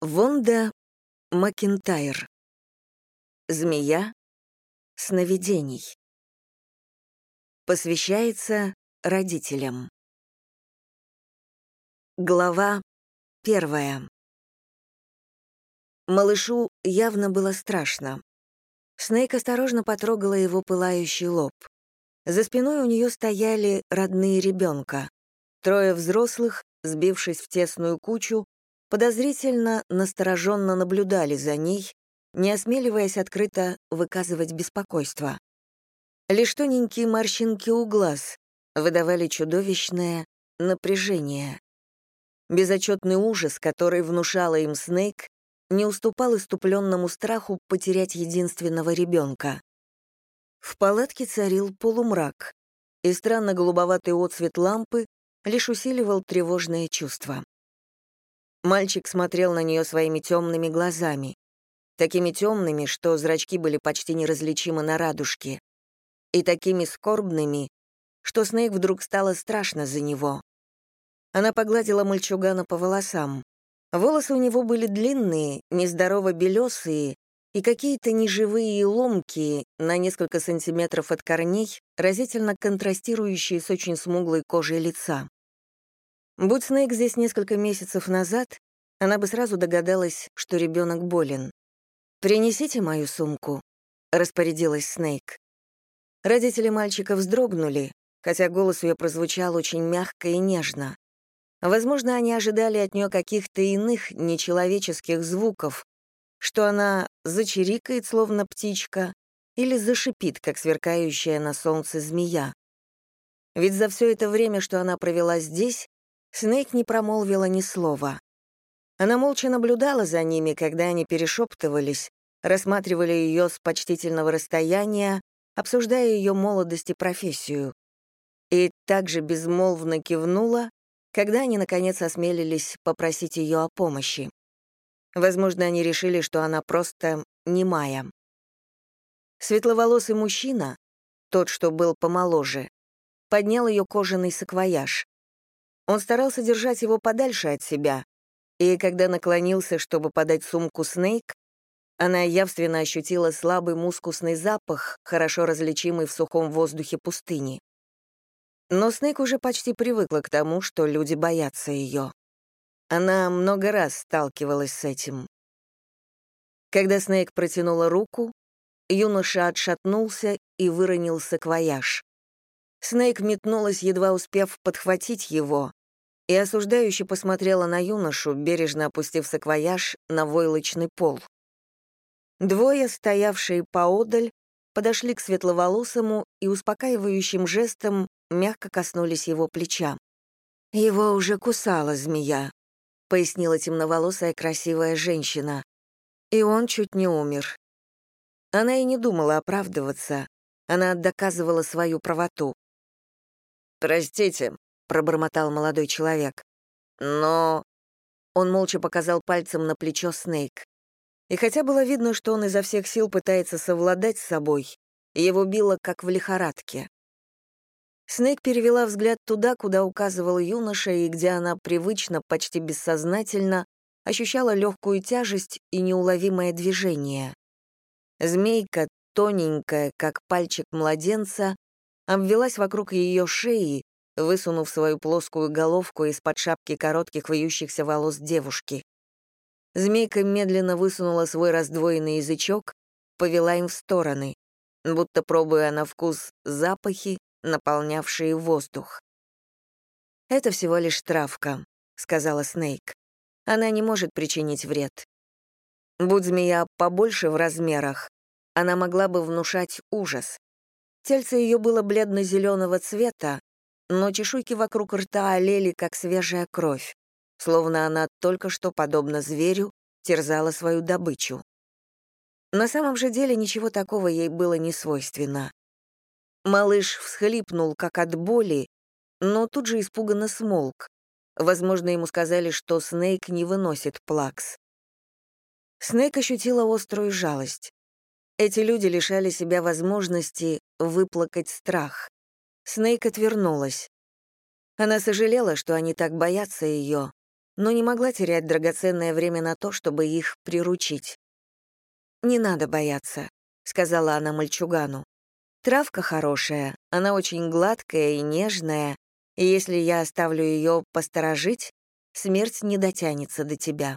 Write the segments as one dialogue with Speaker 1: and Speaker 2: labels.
Speaker 1: Вонда Макентайр. Змея сновидений. Посвящается родителям. Глава первая. Малышу явно было страшно. Снейк осторожно потрогала его пылающий лоб. За спиной у нее стояли родные ребенка. Трое взрослых, сбившись в тесную кучу, подозрительно настороженно наблюдали за ней, не осмеливаясь открыто выказывать беспокойство. Лишь тоненькие морщинки у глаз выдавали чудовищное напряжение. Безотчетный ужас, который внушала им Снейк, не уступал иступленному страху потерять единственного ребенка. В палатке царил полумрак, и странно голубоватый отсвет лампы лишь усиливал тревожное чувство. Мальчик смотрел на нее своими темными глазами, такими темными, что зрачки были почти неразличимы на радужке, и такими скорбными, что Снейк вдруг стало страшно за него. Она погладила мальчугана по волосам. Волосы у него были длинные, нездорово белесые и какие-то неживые и ломкие, на несколько сантиметров от корней, разительно контрастирующие с очень смуглой кожей лица. Будь Снейк здесь несколько месяцев назад, она бы сразу догадалась, что ребенок болен. «Принесите мою сумку», — распорядилась Снейк. Родители мальчика вздрогнули, хотя голос ее прозвучал очень мягко и нежно. Возможно, они ожидали от нее каких-то иных, нечеловеческих звуков, что она зачирикает, словно птичка, или зашипит, как сверкающая на солнце змея. Ведь за все это время, что она провела здесь, Снейк не промолвила ни слова. Она молча наблюдала за ними, когда они перешептывались, рассматривали ее с почтительного расстояния, обсуждая ее молодость и профессию. И также безмолвно кивнула, когда они, наконец, осмелились попросить ее о помощи. Возможно, они решили, что она просто немая. Светловолосый мужчина, тот, что был помоложе, поднял ее кожаный саквояж. Он старался держать его подальше от себя, и когда наклонился, чтобы подать сумку Снейк, она явственно ощутила слабый мускусный запах, хорошо различимый в сухом воздухе пустыни. Но Снейк уже почти привыкла к тому, что люди боятся ее. Она много раз сталкивалась с этим. Когда Снейк протянула руку, юноша отшатнулся и выронил саквояж. Снейк метнулась, едва успев подхватить его, и осуждающе посмотрела на юношу, бережно опустив саквояж на войлочный пол. Двое, стоявшие поодаль, подошли к светловолосому и успокаивающим жестом мягко коснулись его плеча. «Его уже кусала змея», — пояснила темноволосая красивая женщина. «И он чуть не умер». Она и не думала оправдываться, она доказывала свою правоту.
Speaker 2: «Простите», пробормотал молодой человек. «Но...» Он молча показал пальцем на плечо Снейк. И хотя было видно, что он изо всех сил пытается совладать с собой, его било как в лихорадке. Снейк перевела взгляд туда, куда указывал юноша, и где она привычно, почти бессознательно, ощущала легкую тяжесть и неуловимое движение. Змейка, тоненькая, как пальчик младенца, обвелась вокруг ее шеи, высунув свою плоскую головку из-под шапки коротких вьющихся волос девушки. Змейка медленно высунула свой раздвоенный язычок, повела им в стороны, будто пробуя на вкус запахи, наполнявшие воздух. «Это всего лишь травка», — сказала Снейк. «Она не может причинить вред. Будь змея побольше в размерах, она могла бы внушать ужас. Тельце ее было бледно-зеленого цвета, но чешуйки вокруг рта олели, как свежая кровь, словно она только что, подобно зверю, терзала свою добычу. На самом же деле ничего такого ей было не свойственно. Малыш всхлипнул, как от боли, но тут же испуганно смолк. Возможно, ему сказали, что Снейк не выносит плакс. Снейк ощутила острую жалость. Эти люди лишали себя возможности выплакать страх. Снейк отвернулась. Она сожалела, что они так боятся ее,
Speaker 1: но не могла терять драгоценное время на то, чтобы их приручить. «Не надо бояться», — сказала она мальчугану. «Травка хорошая, она очень гладкая и нежная, и если я оставлю ее посторожить, смерть не дотянется до тебя».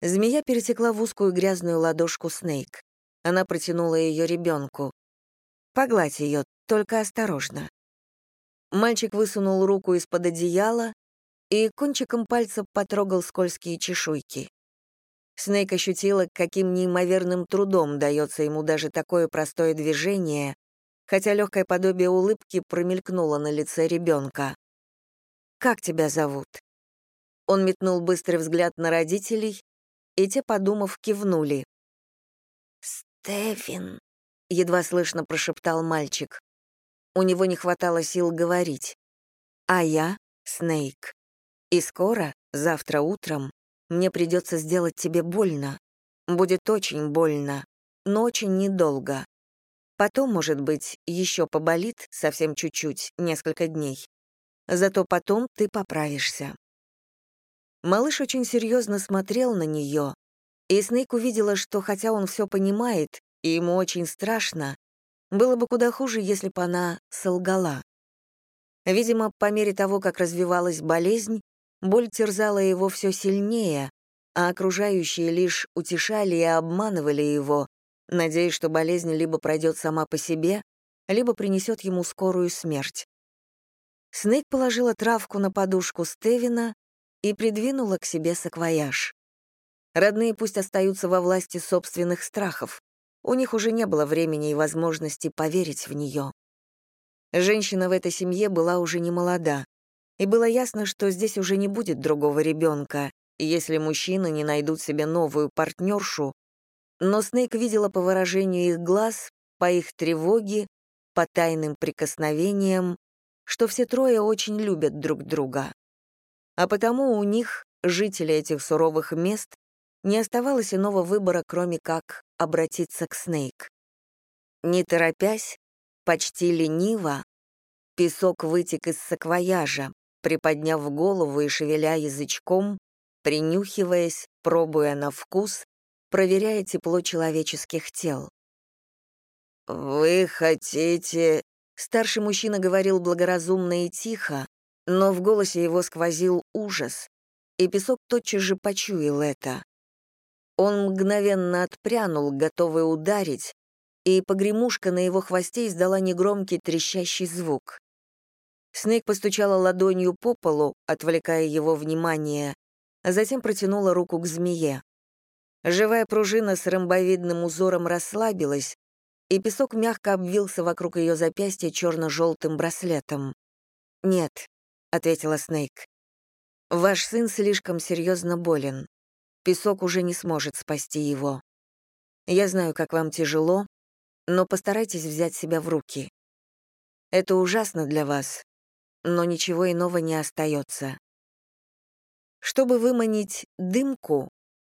Speaker 1: Змея перетекла в узкую грязную ладошку Снейк. Она протянула ее ребенку. «Погладь ее, только осторожно». Мальчик высунул руку из-под одеяла и кончиком пальца потрогал скользкие чешуйки. Снейк ощутила, каким неимоверным трудом дается ему даже такое простое движение, хотя легкое подобие улыбки промелькнуло на лице ребенка. «Как тебя зовут?» Он метнул быстрый взгляд на родителей, и те, подумав, кивнули.
Speaker 2: «Стефин», —
Speaker 1: едва слышно прошептал мальчик. У него не хватало сил говорить. «А я — Снейк. И скоро, завтра утром, мне придется сделать тебе больно. Будет очень больно, но очень недолго. Потом, может быть, еще поболит совсем чуть-чуть, несколько дней. Зато потом ты поправишься. Малыш очень серьезно смотрел на нее, и Снейк увидела, что хотя он все понимает, и ему очень страшно, было бы куда хуже, если бы она солгала. Видимо, по мере того, как развивалась болезнь, боль терзала его все сильнее, а окружающие лишь утешали и обманывали его, надеясь, что болезнь либо пройдет сама по себе, либо принесет ему скорую смерть. Снейк положила травку на подушку Стевина и придвинула к себе саквояж. Родные пусть остаются во власти собственных страхов. У них уже не было времени и возможности поверить в нее. Женщина в этой семье была уже не молода, и было ясно, что здесь уже не будет другого ребенка, если мужчины не найдут себе новую партнершу, но Снейк видела по выражению их глаз, по их тревоге, по тайным прикосновениям, что все трое очень любят друг друга а потому у них, жителей этих суровых мест, не оставалось иного выбора, кроме как обратиться к Снейк. Не торопясь, почти лениво, песок вытек из саквояжа, приподняв голову и шевеля язычком, принюхиваясь, пробуя на вкус, проверяя тепло человеческих тел. «Вы хотите...» Старший мужчина говорил благоразумно и тихо, но в голосе его сквозил ужас, и песок тотчас же почуял это. Он мгновенно отпрянул, готовый ударить, и погремушка на его хвосте издала негромкий трещащий звук. Снейк постучала ладонью по полу, отвлекая его внимание, а затем протянула руку к змее. Живая пружина с ромбовидным узором расслабилась, и песок мягко обвился вокруг ее запястья черно-желтым браслетом. «Нет, ответила Снейк. Ваш сын слишком серьезно болен. Песок уже не сможет спасти его. Я знаю, как вам тяжело, но постарайтесь взять себя в руки. Это ужасно для вас, но ничего иного не остается. Чтобы выманить дымку,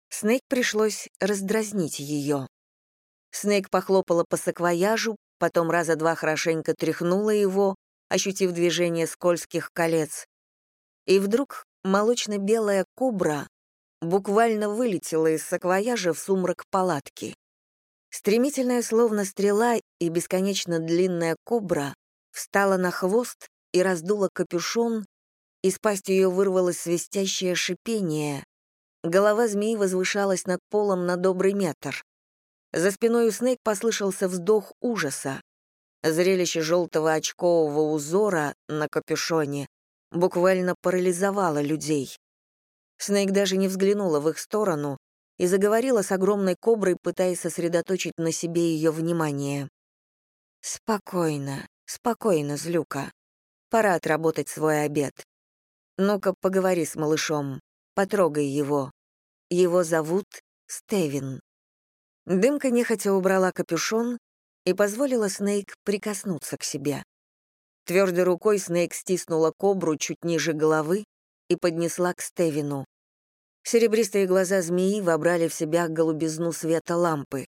Speaker 1: Снейк пришлось раздразнить ее. Снейк похлопала по саквояжу, потом раза два хорошенько тряхнула его, ощутив движение скользких колец. И вдруг молочно-белая кобра буквально вылетела из саквояжа в сумрак палатки. Стремительная, словно стрела, и бесконечно длинная кобра встала на хвост и раздула капюшон, из пасти ее вырвалось свистящее шипение. Голова змеи возвышалась над полом на добрый метр. За спиной у Снейк послышался вздох ужаса. Зрелище желтого очкового узора на капюшоне буквально парализовало людей. Снейк даже не взглянула в их сторону и заговорила с огромной коброй, пытаясь сосредоточить на себе ее внимание. «Спокойно, спокойно, злюка. Пора отработать свой обед. Ну-ка, поговори с малышом, потрогай его. Его зовут Стевин». Дымка нехотя убрала капюшон и позволила Снейк прикоснуться к себе. Твердой рукой Снейк стиснула кобру чуть ниже головы и поднесла к Стевину. Серебристые глаза змеи вобрали в себя голубизну света лампы.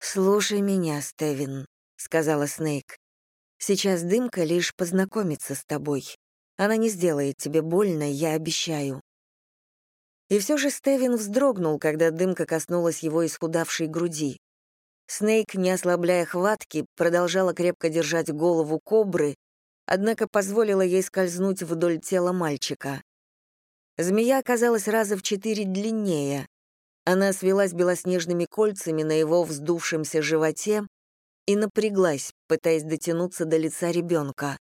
Speaker 1: «Слушай меня, Стевин», — сказала Снейк. «Сейчас дымка лишь познакомится с тобой. Она не сделает тебе больно, я обещаю». И все же Стевен вздрогнул, когда дымка коснулась его исхудавшей груди. Снейк, не ослабляя хватки, продолжала крепко держать голову кобры, однако позволила ей скользнуть вдоль тела мальчика. Змея оказалась раза в четыре длиннее. Она свелась белоснежными кольцами на его вздувшемся животе и напряглась, пытаясь дотянуться до лица ребенка.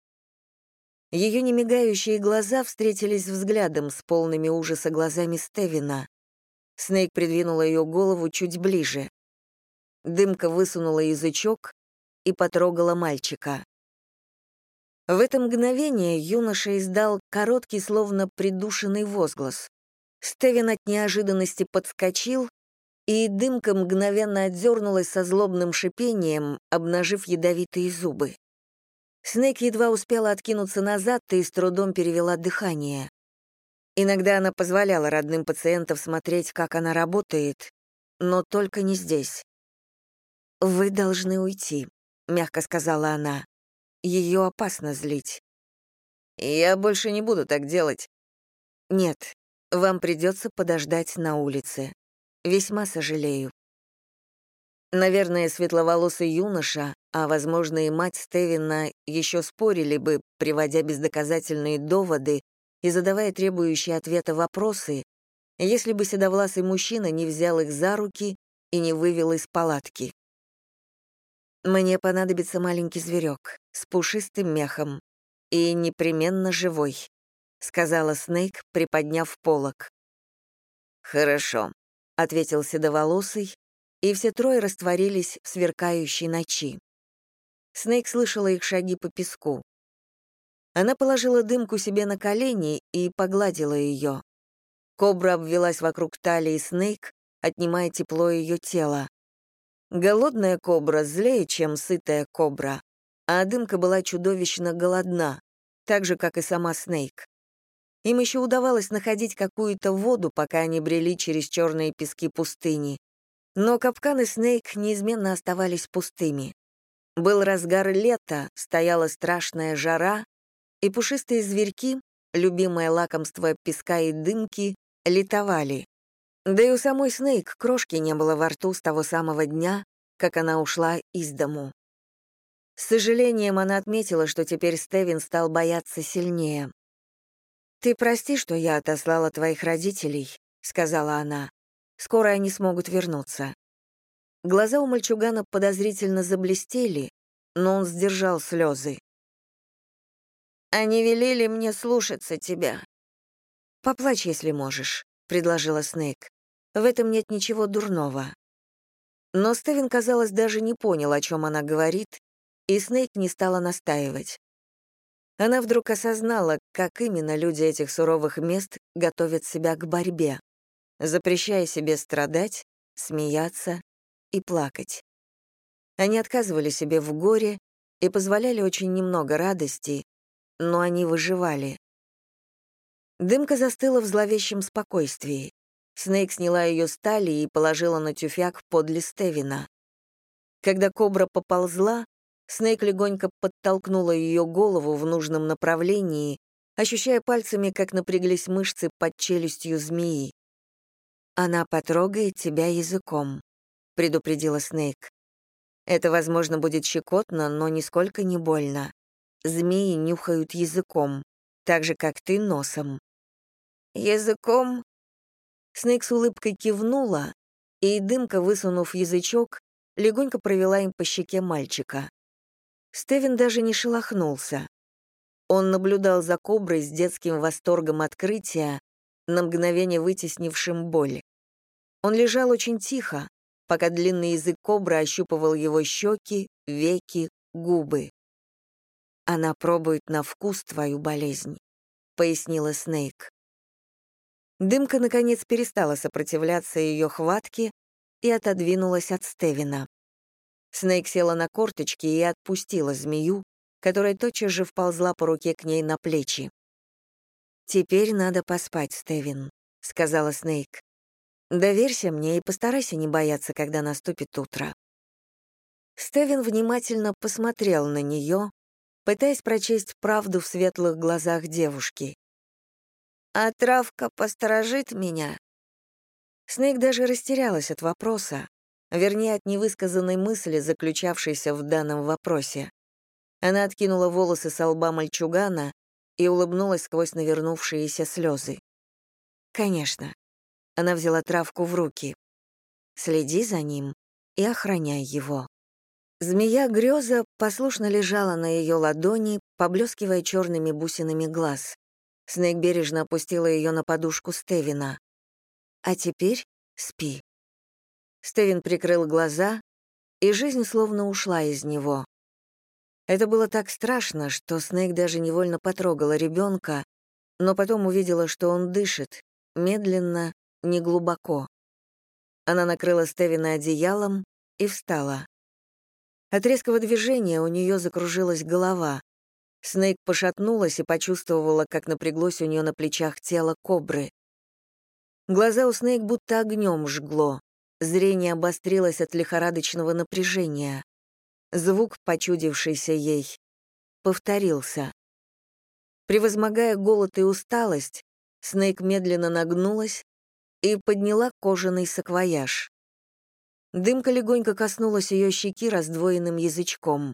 Speaker 1: Ее немигающие глаза встретились взглядом с полными ужаса глазами Стевина. Снейк придвинула ее голову чуть ближе. Дымка высунула язычок и потрогала мальчика. В это мгновение юноша издал короткий, словно придушенный возглас. Стевен от неожиданности подскочил, и дымка мгновенно отдернулась со злобным шипением, обнажив ядовитые зубы. Снейк едва успела откинуться назад и с трудом перевела дыхание. Иногда она позволяла родным пациентам смотреть, как она работает, но только не здесь. «Вы должны уйти», — мягко сказала она. Ее опасно злить. «Я больше не буду так делать». «Нет, вам придется подождать на улице. Весьма сожалею». Наверное, светловолосый юноша, а, возможно, и мать Стевена еще спорили бы, приводя бездоказательные доводы и задавая требующие ответа вопросы, если бы седовласый мужчина не взял их за руки и не вывел из палатки. Мне понадобится маленький зверек с пушистым мехом и непременно живой, сказала Снейк, приподняв полок. Хорошо, ответил седоволосый, и все трое растворились в сверкающей ночи. Снейк слышала их шаги по песку. Она положила дымку себе на колени и погладила ее. Кобра обвелась вокруг талии Снейк, отнимая тепло ее тела. Голодная кобра злее, чем сытая кобра, а дымка была чудовищно голодна, так же, как и сама Снейк. Им еще удавалось находить какую-то воду, пока они брели через черные пески пустыни. Но капканы Снейк неизменно оставались пустыми. Был разгар лета, стояла страшная жара, и пушистые зверьки, любимое лакомство песка и дымки, летовали. Да и у самой Снейк крошки не было во рту с того самого дня, как она ушла из дому. С сожалением она отметила, что теперь Стевин стал бояться сильнее. «Ты прости, что я отослала твоих родителей», — сказала она. «Скоро они смогут вернуться». Глаза у мальчугана подозрительно заблестели, но он сдержал слезы. «Они велели мне слушаться тебя». «Поплачь, если можешь», предложила Снейк. «В этом нет ничего дурного». Но Стевен, казалось, даже не понял, о чем она говорит, и Снейк не стала настаивать. Она вдруг осознала, как именно люди этих суровых мест готовят себя к борьбе, запрещая себе страдать, смеяться и плакать. Они отказывали себе в горе и позволяли очень немного радости, но они выживали. Дымка застыла в зловещем спокойствии. Снейк сняла ее с талии и положила на тюфяк подле Стевина. Когда кобра поползла, Снейк легонько подтолкнула ее голову в нужном направлении, ощущая пальцами, как напряглись мышцы под челюстью змеи. «Она потрогает тебя языком», — предупредила Снейк. «Это, возможно, будет щекотно, но нисколько не больно. Змеи нюхают языком, так же, как ты носом. «Языком?» Снейк с улыбкой кивнула, и дымка, высунув язычок, легонько провела им по щеке мальчика. Стевен даже не шелохнулся. Он наблюдал за коброй с детским восторгом открытия, на мгновение вытеснившим боль. Он лежал очень тихо, пока длинный язык кобры ощупывал его щеки, веки, губы. «Она пробует на вкус твою болезнь», — пояснила Снейк. Дымка, наконец, перестала сопротивляться ее хватке и отодвинулась от Стевина. Снейк села на корточки и отпустила змею, которая тотчас же вползла по руке к ней на плечи. «Теперь надо поспать, Стевин», — сказала Снейк. «Доверься мне и постарайся не бояться, когда наступит утро». Стевин внимательно посмотрел на нее, пытаясь прочесть правду в светлых глазах девушки. «А травка посторожит меня?» Снейк даже растерялась от вопроса, вернее, от невысказанной мысли, заключавшейся в данном вопросе. Она откинула волосы с лба мальчугана и улыбнулась сквозь навернувшиеся слезы. «Конечно». Она взяла травку в руки. «Следи за ним и охраняй его». Змея греза послушно лежала на ее ладони, поблескивая черными бусинами глаз. Снейк бережно опустила ее на подушку Стевина. «А теперь спи». Стевин прикрыл глаза, и жизнь словно ушла из него. Это было так страшно, что Снейк даже невольно потрогала ребенка, но потом увидела, что он дышит, медленно, неглубоко. Она накрыла Стевина одеялом и встала. От резкого движения у нее закружилась голова. Снейк пошатнулась и почувствовала, как напряглось у нее на плечах тело кобры. Глаза у Снейк будто огнем жгло. Зрение обострилось от лихорадочного напряжения. Звук, почудившийся ей, повторился. Превозмогая голод и усталость, Снейк медленно нагнулась и подняла кожаный саквояж. Дымка легонько коснулась ее щеки раздвоенным язычком.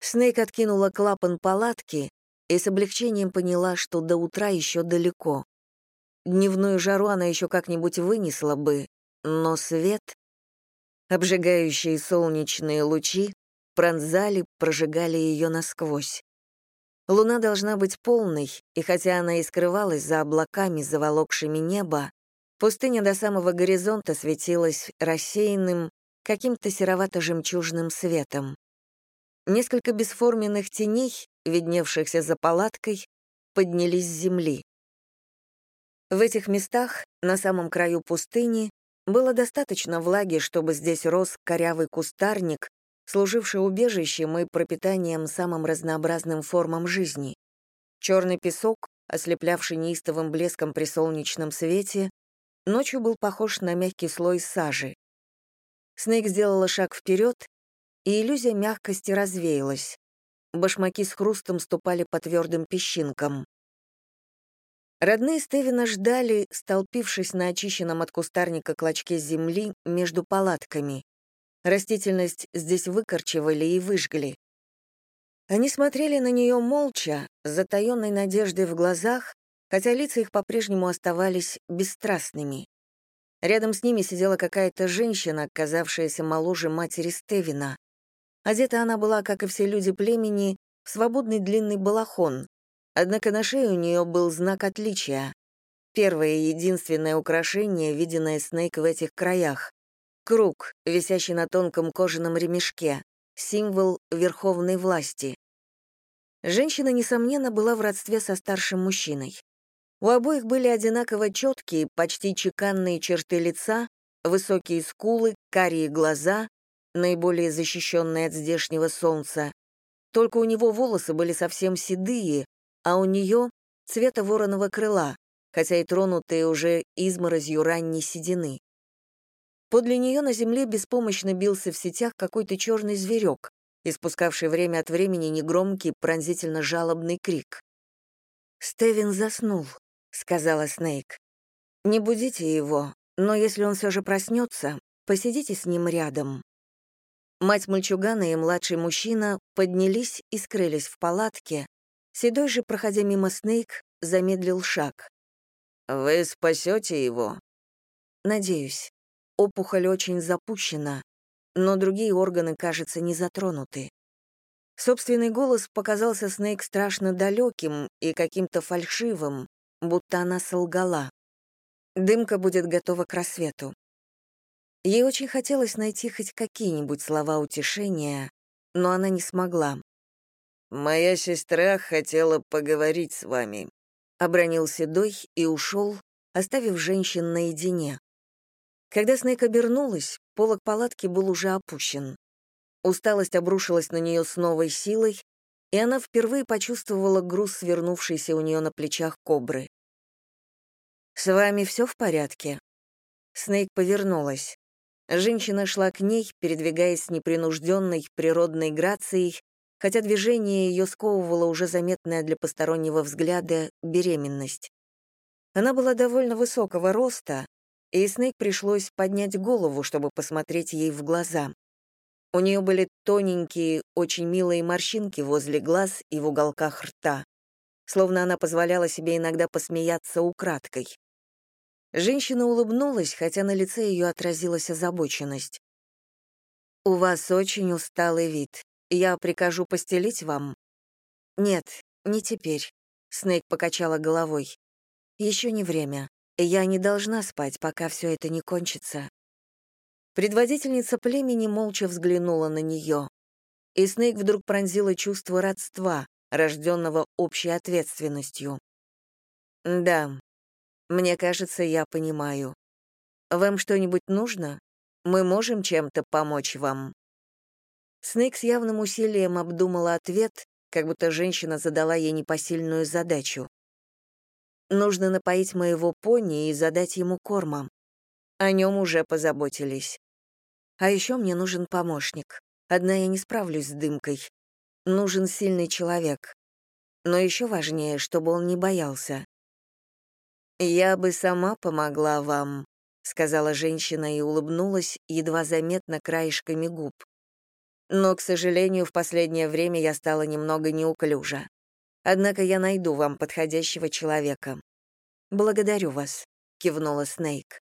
Speaker 1: Снейк откинула клапан палатки и с облегчением поняла, что до утра еще далеко. Дневную жару она еще как-нибудь вынесла бы, но свет... Обжигающие солнечные лучи пронзали, прожигали ее насквозь. Луна должна быть полной, и хотя она и скрывалась за облаками, заволокшими небо, Пустыня до самого горизонта светилась рассеянным, каким-то серовато-жемчужным светом. Несколько бесформенных теней, видневшихся за палаткой, поднялись с земли. В этих местах, на самом краю пустыни, было достаточно влаги, чтобы здесь рос корявый кустарник, служивший убежищем и пропитанием самым разнообразным формам жизни. Черный песок, ослеплявший неистовым блеском при солнечном свете, Ночью был похож на мягкий слой сажи. Снейк сделала шаг вперед, и иллюзия мягкости развеялась. Башмаки с хрустом ступали по твердым песчинкам. Родные Стевена ждали, столпившись на очищенном от кустарника клочке земли между палатками. Растительность здесь выкорчевали и выжгли. Они смотрели на нее молча, с затаенной надеждой в глазах, хотя лица их по-прежнему оставались бесстрастными. Рядом с ними сидела какая-то женщина, казавшаяся моложе матери Стевина. Одета она была, как и все люди племени, в свободный длинный балахон, однако на шее у нее был знак отличия. Первое и единственное украшение, виденное Снейк в этих краях. Круг, висящий на тонком кожаном ремешке, символ верховной власти. Женщина, несомненно, была в родстве со старшим мужчиной. У обоих были одинаково четкие, почти чеканные черты лица, высокие скулы, карие глаза, наиболее защищенные от здешнего солнца. Только у него волосы были совсем седые, а у нее — цвета вороного крыла, хотя и тронутые уже изморозью ранней седины. Подле нее на земле беспомощно бился в сетях какой-то черный зверек, испускавший время от времени негромкий, пронзительно жалобный крик. Стевен заснул сказала Снейк. «Не будите его, но если он все же проснется, посидите с ним рядом». Мать мальчугана и младший мужчина поднялись и скрылись в палатке. Седой же, проходя мимо Снейк, замедлил шаг. «Вы спасете его?» «Надеюсь. Опухоль очень запущена, но другие органы, кажется, не затронуты». Собственный голос показался Снейк страшно далеким и каким-то фальшивым, будто она солгала. Дымка будет готова к рассвету. Ей очень хотелось найти хоть какие-нибудь слова утешения, но она не смогла. «Моя сестра хотела поговорить с вами», — обронил Седой и ушел, оставив женщин наедине. Когда Снейк обернулась, полок палатки был уже опущен. Усталость обрушилась на нее с новой силой, и она впервые почувствовала груз, свернувшийся у нее на плечах кобры. «С вами все в порядке?» Снейк повернулась. Женщина шла к ней, передвигаясь с непринужденной природной грацией, хотя движение ее сковывало уже заметная для постороннего взгляда беременность. Она была довольно высокого роста, и Снейк пришлось поднять голову, чтобы посмотреть ей в глаза. У нее были тоненькие, очень милые морщинки возле глаз и в уголках рта, словно она позволяла себе иногда посмеяться украдкой. Женщина улыбнулась, хотя на лице ее отразилась озабоченность. «У вас очень усталый вид. Я прикажу постелить вам?» «Нет, не теперь», — Снейк покачала головой. Еще не время. Я не должна спать, пока все это не кончится. Предводительница племени молча взглянула на нее. И Снейк вдруг пронзила чувство родства, рожденного общей ответственностью. «Да, мне кажется, я понимаю. Вам что-нибудь нужно? Мы можем чем-то помочь вам?» Снейк с явным усилием обдумала ответ, как будто женщина задала ей непосильную задачу. Нужно напоить моего пони и задать ему корма. О нем уже позаботились. А еще мне нужен помощник. Одна я не справлюсь с дымкой. Нужен сильный человек. Но еще важнее, чтобы он не боялся. «Я бы сама помогла вам», — сказала женщина и улыбнулась, едва заметно краешками губ. «Но, к сожалению, в последнее время я стала немного неуклюжа. Однако я найду вам подходящего человека. Благодарю вас, кивнула Снейк.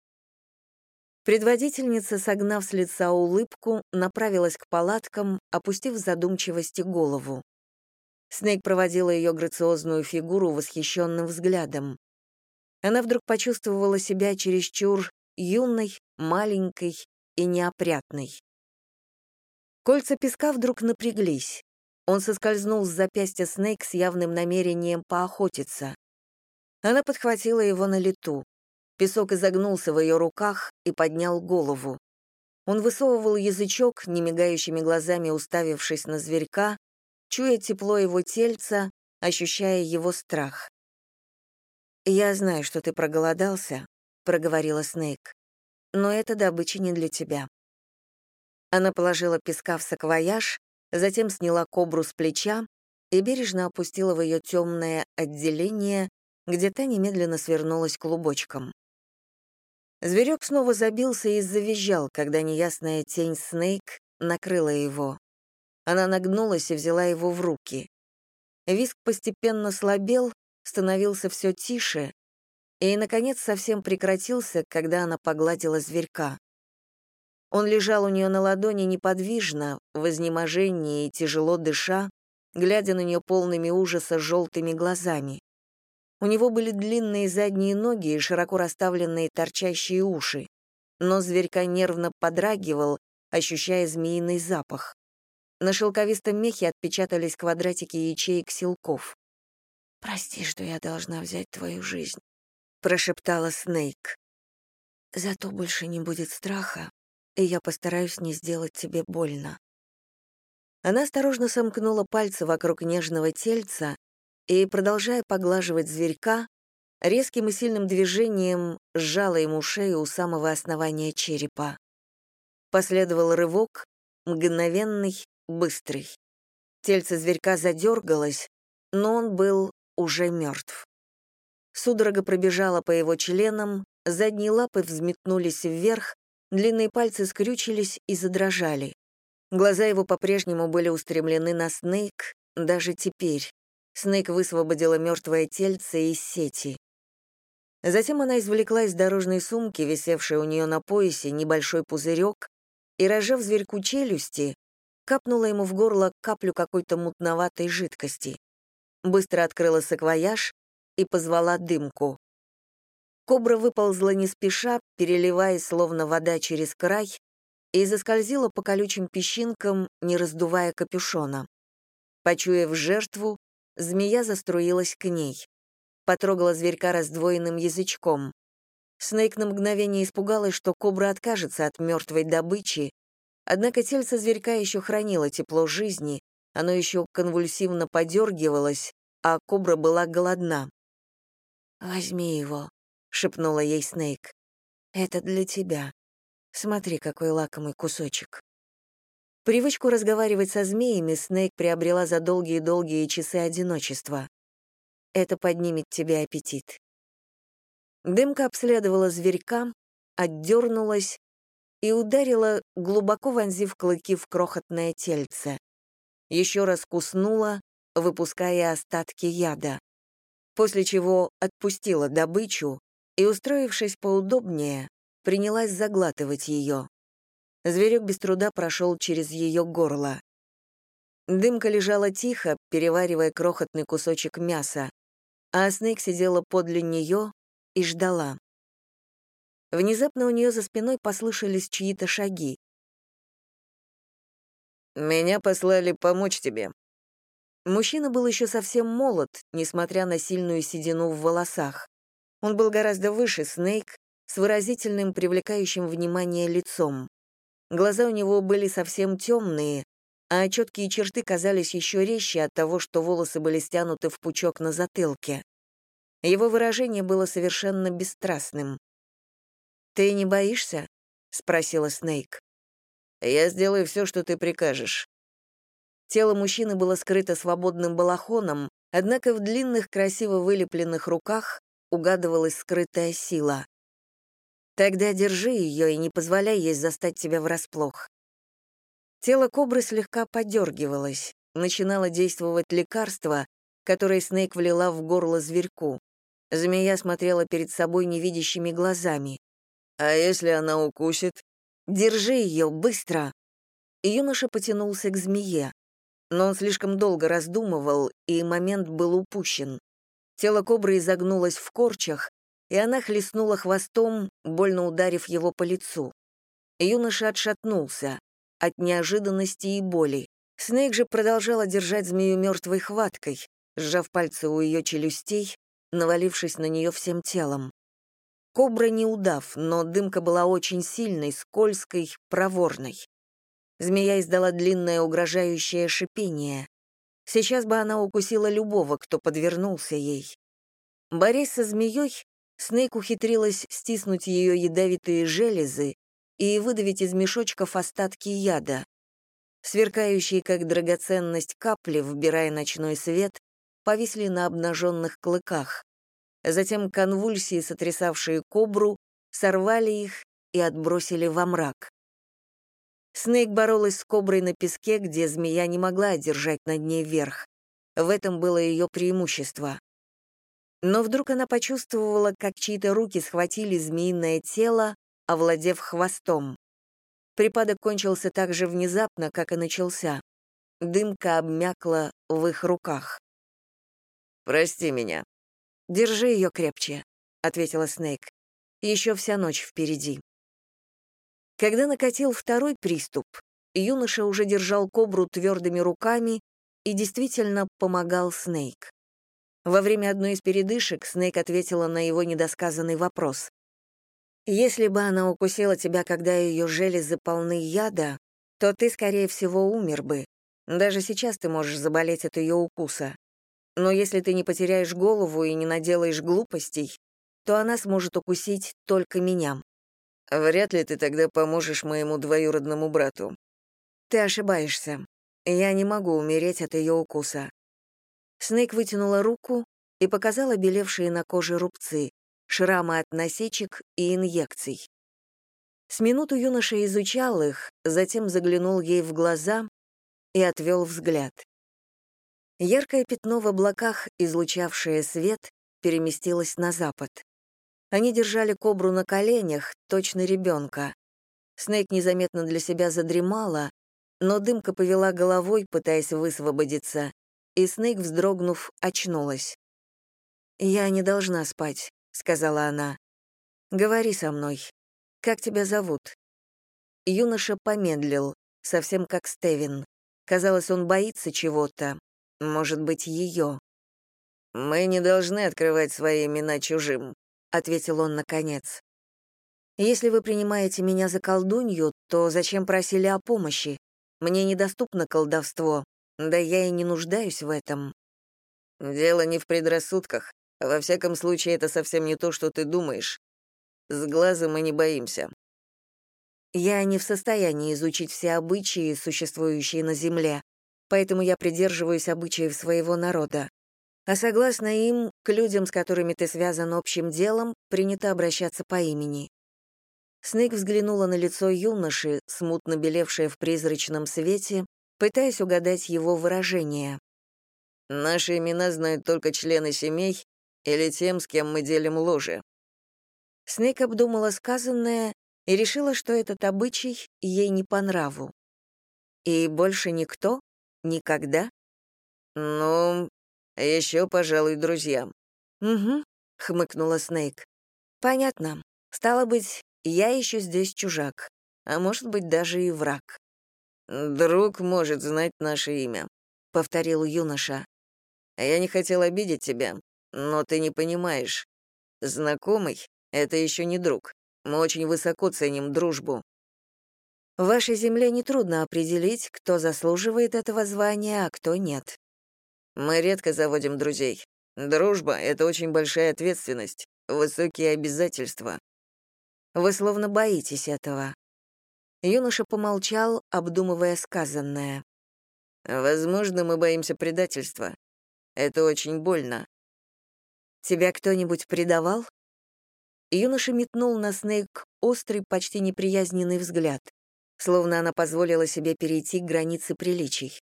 Speaker 1: Предводительница, согнав с лица улыбку, направилась к палаткам, опустив в задумчивости голову. Снейк проводила ее грациозную фигуру восхищенным взглядом. Она вдруг почувствовала себя чересчур юной, маленькой и неопрятной. Кольца песка вдруг напряглись. Он соскользнул с запястья Снейк с явным намерением поохотиться. Она подхватила его на лету. Песок изогнулся в ее руках и поднял голову. Он высовывал язычок, немигающими глазами уставившись на зверька, чуя тепло его тельца, ощущая его страх. «Я знаю, что ты проголодался», — проговорила Снейк, «но эта добыча не для тебя». Она положила песка в саквояж, затем сняла кобру с плеча и бережно опустила в ее темное отделение, где та немедленно свернулась клубочком. Зверек снова забился и завизжал, когда неясная тень Снейк накрыла его. Она нагнулась и взяла его в руки. Виск постепенно слабел, становился все тише, и, наконец, совсем прекратился, когда она погладила зверька. Он лежал у нее на ладони неподвижно, в изнеможении и тяжело дыша, глядя на нее полными ужаса желтыми глазами. У него были длинные задние ноги и широко расставленные торчащие уши. Но зверька нервно подрагивал, ощущая змеиный запах. На шелковистом мехе отпечатались квадратики ячеек силков. «Прости, что я должна взять твою жизнь», — прошептала Снейк. «Зато больше не будет страха, и я постараюсь не сделать тебе больно». Она осторожно сомкнула пальцы вокруг нежного тельца и, продолжая поглаживать зверька, резким и сильным движением сжала ему шею у самого основания черепа. Последовал рывок, мгновенный, быстрый. Тельце зверька задергалось, но он был уже мертв. Судорога пробежала по его членам, задние лапы взметнулись вверх, Длинные пальцы скрючились и задрожали. Глаза его по-прежнему были устремлены на Снейк, даже теперь. Снейк высвободила мертвое тельце из сети. Затем она извлекла из дорожной сумки, висевшей у нее на поясе, небольшой пузырек, и, рожав зверьку челюсти, капнула ему в горло каплю какой-то мутноватой жидкости. Быстро открыла саквояж и позвала дымку. Кобра выползла не спеша, переливаясь, словно вода через край, и заскользила по колючим песчинкам, не раздувая капюшона. Почуяв жертву, змея заструилась к ней. Потрогала зверька раздвоенным язычком. Снейк на мгновение испугалась, что кобра откажется от мертвой добычи, однако тельце зверька еще хранило тепло жизни, оно еще конвульсивно подергивалось, а кобра была голодна. «Возьми его», — шепнула ей Снейк. «Это для тебя. Смотри, какой лакомый кусочек». Привычку разговаривать со змеями Снейк приобрела за долгие-долгие часы одиночества. Это поднимет тебе аппетит. Дымка обследовала зверька, отдернулась и ударила, глубоко вонзив клыки в крохотное тельце. Еще раз куснула, выпуская остатки яда. После чего отпустила добычу и, устроившись поудобнее, принялась заглатывать ее. Зверек без труда прошел через ее горло. Дымка лежала тихо, переваривая крохотный кусочек мяса, а Снейк сидела подле нее и ждала. Внезапно у нее за спиной послышались чьи-то шаги.
Speaker 2: «Меня послали помочь тебе».
Speaker 1: Мужчина был еще совсем молод, несмотря на сильную седину в волосах. Он был гораздо выше Снейк, с выразительным, привлекающим внимание лицом. Глаза у него были совсем темные, а четкие черты казались еще резче от того, что волосы были стянуты в пучок на затылке. Его выражение было совершенно бесстрастным. «Ты не боишься?» — спросила Снейк.
Speaker 2: «Я сделаю все, что ты прикажешь».
Speaker 1: Тело мужчины было скрыто свободным балахоном, однако в длинных, красиво вылепленных руках угадывалась скрытая сила. Тогда держи ее и не позволяй ей застать тебя врасплох. Тело кобры слегка подергивалось, начинало действовать лекарство, которое Снейк влила в горло зверьку. Змея смотрела перед собой невидящими глазами.
Speaker 2: «А если она укусит?»
Speaker 1: «Держи ее, быстро!» Юноша потянулся к змее, но он слишком долго раздумывал, и момент был упущен. Тело кобры изогнулось в корчах, и она хлестнула хвостом, больно ударив его по лицу. Юноша отшатнулся от неожиданности и боли. Снейк же продолжала держать змею мертвой хваткой, сжав пальцы у ее челюстей, навалившись на нее всем телом. Кобра не удав, но дымка была очень сильной, скользкой, проворной. Змея издала длинное угрожающее шипение. Сейчас бы она укусила любого, кто подвернулся ей. Борясь со змеей, Снейк ухитрилась стиснуть ее ядовитые железы и выдавить из мешочков остатки яда. Сверкающие, как драгоценность, капли, вбирая ночной свет, повисли на обнаженных клыках. Затем конвульсии, сотрясавшие кобру, сорвали их и отбросили во мрак. Снейк боролась с коброй на песке, где змея не могла одержать над ней верх. В этом было ее преимущество. Но вдруг она почувствовала, как чьи-то руки схватили змеиное тело, овладев хвостом. Припадок кончился так же внезапно, как и начался. Дымка обмякла в их руках.
Speaker 2: «Прости меня».
Speaker 1: «Держи ее крепче», — ответила Снейк. «Еще вся ночь впереди». Когда накатил второй приступ, юноша уже держал кобру твердыми руками и действительно помогал Снейк. Во время одной из передышек Снейк ответила на его недосказанный вопрос. «Если бы она укусила тебя, когда ее железы полны яда, то ты, скорее всего, умер бы. Даже сейчас ты можешь заболеть от ее укуса. Но если ты не потеряешь голову и не наделаешь глупостей, то она сможет укусить только меня.
Speaker 2: Вряд ли ты тогда поможешь моему двоюродному брату.
Speaker 1: Ты ошибаешься. Я не могу умереть от ее укуса. Снейк вытянула руку и показала белевшие на коже рубцы, шрамы от насечек и инъекций. С минуту юноша изучал их, затем заглянул ей в глаза и отвел взгляд. Яркое пятно в облаках, излучавшее свет, переместилось на запад. Они держали кобру на коленях, точно ребенка. Снейк незаметно для себя задремала, но дымка повела головой, пытаясь высвободиться, и Снейк, вздрогнув, очнулась. «Я не должна спать», — сказала она. «Говори со мной. Как тебя зовут?» Юноша помедлил, совсем как Стевин. Казалось, он боится чего-то. Может быть, ее.
Speaker 2: «Мы не должны открывать свои имена чужим», — ответил он наконец.
Speaker 1: «Если вы принимаете меня за колдунью, то зачем просили о помощи? Мне недоступно колдовство, да я и не нуждаюсь в этом».
Speaker 2: «Дело не в предрассудках. Во всяком случае, это совсем не то, что ты думаешь. С глаза мы не боимся».
Speaker 1: Я не в состоянии изучить все обычаи, существующие на Земле, поэтому я придерживаюсь обычаев своего народа. А согласно им, к людям, с которыми ты связан общим делом, принято обращаться по имени. Снейк взглянула на лицо юноши, смутно белевшее в призрачном свете, пытаясь угадать его выражение.
Speaker 2: «Наши имена знают только члены семей или тем, с кем мы делим ложе».
Speaker 1: Снейк обдумала сказанное и решила, что этот обычай ей не по нраву. «И больше никто? Никогда?»
Speaker 2: «Ну, еще, пожалуй, друзья».
Speaker 1: «Угу», — хмыкнула Снейк. «Понятно. Стало быть, я еще здесь чужак, а может быть, даже и враг».
Speaker 2: «Друг может знать наше имя», — повторил юноша. «Я не хотел обидеть тебя, но ты не понимаешь. Знакомый — это еще не друг. Мы очень высоко ценим дружбу.
Speaker 1: В вашей земле нетрудно определить, кто заслуживает этого звания, а кто нет.
Speaker 2: Мы редко заводим друзей. Дружба — это очень большая ответственность, высокие обязательства.
Speaker 1: Вы словно боитесь этого. Юноша помолчал, обдумывая сказанное.
Speaker 2: Возможно, мы боимся предательства. Это очень больно.
Speaker 1: Тебя кто-нибудь предавал? Юноша метнул на Снейк острый, почти неприязненный взгляд, словно она позволила себе перейти к границе приличий.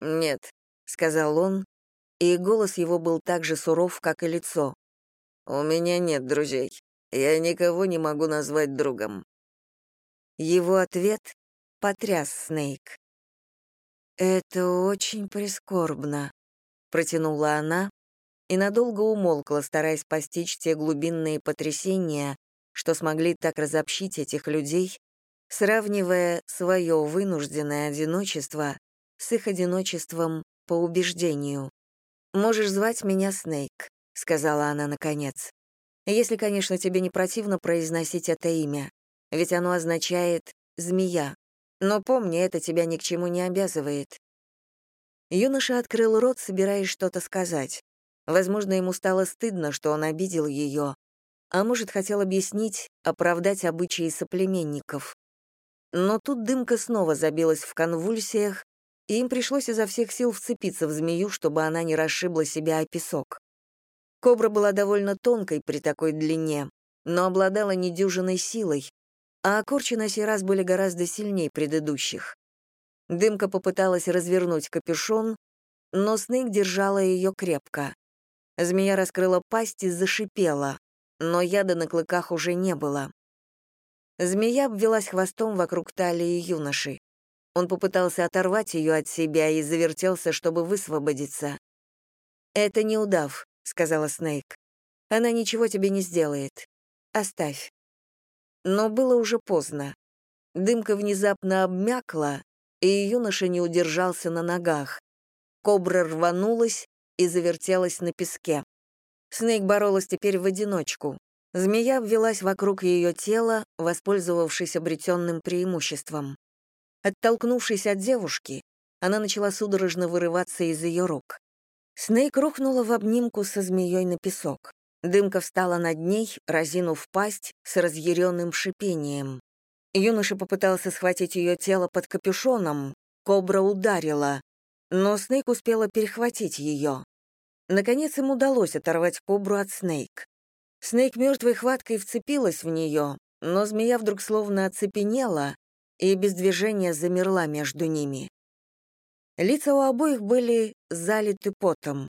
Speaker 2: «Нет», — сказал он,
Speaker 1: и голос его был так же суров, как и лицо.
Speaker 2: «У меня нет друзей. Я никого не могу назвать другом».
Speaker 1: Его ответ потряс Снейк. «Это очень прискорбно», — протянула она, и надолго умолкла, стараясь постичь те глубинные потрясения, что смогли так разобщить этих людей, сравнивая свое вынужденное одиночество с их одиночеством по убеждению. «Можешь звать меня Снейк», — сказала она наконец. «Если, конечно, тебе не противно произносить это имя, ведь оно означает «змея». Но помни, это тебя ни к чему не обязывает». Юноша открыл рот, собираясь что-то сказать. Возможно, ему стало стыдно, что он обидел ее, а может, хотел объяснить, оправдать обычаи соплеменников. Но тут дымка снова забилась в конвульсиях, и им пришлось изо всех сил вцепиться в змею, чтобы она не расшибла себя о песок. Кобра была довольно тонкой при такой длине, но обладала недюжиной силой, а корчи на сей раз были гораздо сильнее предыдущих. Дымка попыталась развернуть капюшон, но Снейк держала ее крепко. Змея раскрыла пасть и зашипела, но яда на клыках уже не было. Змея обвелась хвостом вокруг талии юноши. Он попытался оторвать ее от себя и завертелся, чтобы высвободиться. «Это не удав», — сказала Снейк. «Она ничего тебе не сделает. Оставь». Но было уже поздно. Дымка внезапно обмякла, и юноша не удержался на ногах. Кобра рванулась, и завертелась на песке. Снейк боролась теперь в одиночку. Змея ввелась вокруг ее тела, воспользовавшись обретенным преимуществом. Оттолкнувшись от девушки, она начала судорожно вырываться из ее рук. Снейк рухнула в обнимку со змеей на песок. Дымка встала над ней, разинув пасть с разъяренным шипением. Юноша попытался схватить ее тело под капюшоном, кобра ударила, но Снейк успела перехватить ее. Наконец им удалось оторвать кобру от Снейк. Снейк мертвой хваткой вцепилась в нее, но змея вдруг словно оцепенела и без движения замерла между ними. Лица у обоих были залиты потом.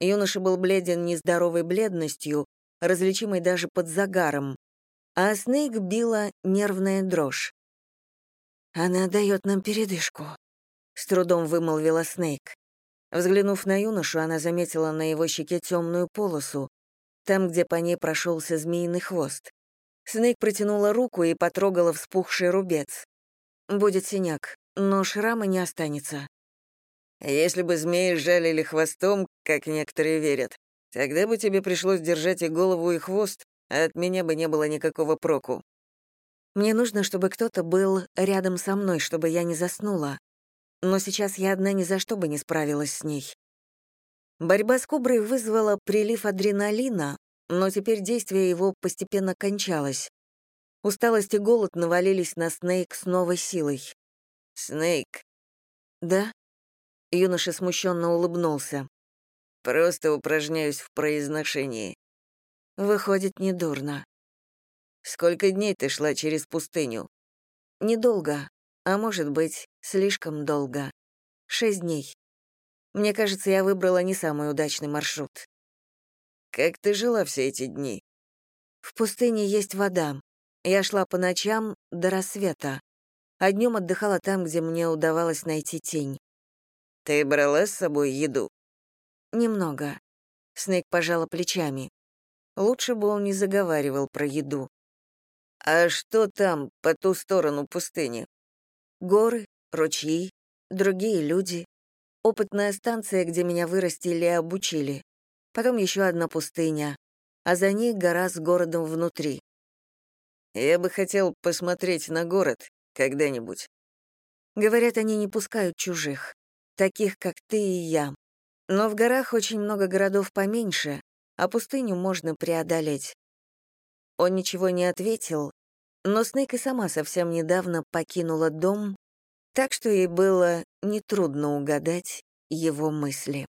Speaker 1: Юноша был бледен нездоровой бледностью, различимой даже под загаром, а Снейк била нервная дрожь. «Она дает нам передышку», — с трудом вымолвила Снейк. Взглянув на юношу, она заметила на его щеке темную полосу, там, где по ней прошелся змеиный хвост. Снейк протянула руку и потрогала вспухший рубец. Будет синяк, но шрама не останется.
Speaker 2: Если бы змеи жалили хвостом, как некоторые верят, тогда бы тебе пришлось держать и голову, и хвост, а от меня бы не было никакого проку.
Speaker 1: Мне нужно, чтобы кто-то был рядом со мной, чтобы я не заснула но сейчас я одна ни за что бы не справилась с ней. Борьба с коброй вызвала прилив адреналина, но теперь действие его постепенно кончалось. Усталость и голод навалились на Снейк с новой силой.
Speaker 2: «Снейк?»
Speaker 1: «Да?» Юноша смущенно улыбнулся.
Speaker 2: «Просто упражняюсь в произношении».
Speaker 1: «Выходит, недурно».
Speaker 2: «Сколько дней ты шла через пустыню?»
Speaker 1: «Недолго, а может быть, слишком долго. Шесть дней. Мне кажется, я выбрала не самый удачный маршрут».
Speaker 2: «Как ты жила все эти дни?»
Speaker 1: «В пустыне есть вода. Я шла по ночам до рассвета, а днем отдыхала там, где мне удавалось найти тень.
Speaker 2: «Ты брала с собой еду?»
Speaker 1: «Немного». Снейк пожала плечами. Лучше бы он не заговаривал про еду.
Speaker 2: «А что там, по ту сторону пустыни?»
Speaker 1: «Горы, ручьи, другие люди. Опытная станция, где меня вырастили и обучили. Потом еще одна пустыня, а за ней гора с городом внутри.
Speaker 2: Я бы хотел посмотреть на город когда-нибудь.
Speaker 1: Говорят, они не пускают чужих, таких, как ты и я. Но в горах очень много городов поменьше, а пустыню можно преодолеть. Он ничего не ответил, но Снейк и сама совсем недавно покинула дом, так что ей было нетрудно угадать его мысли.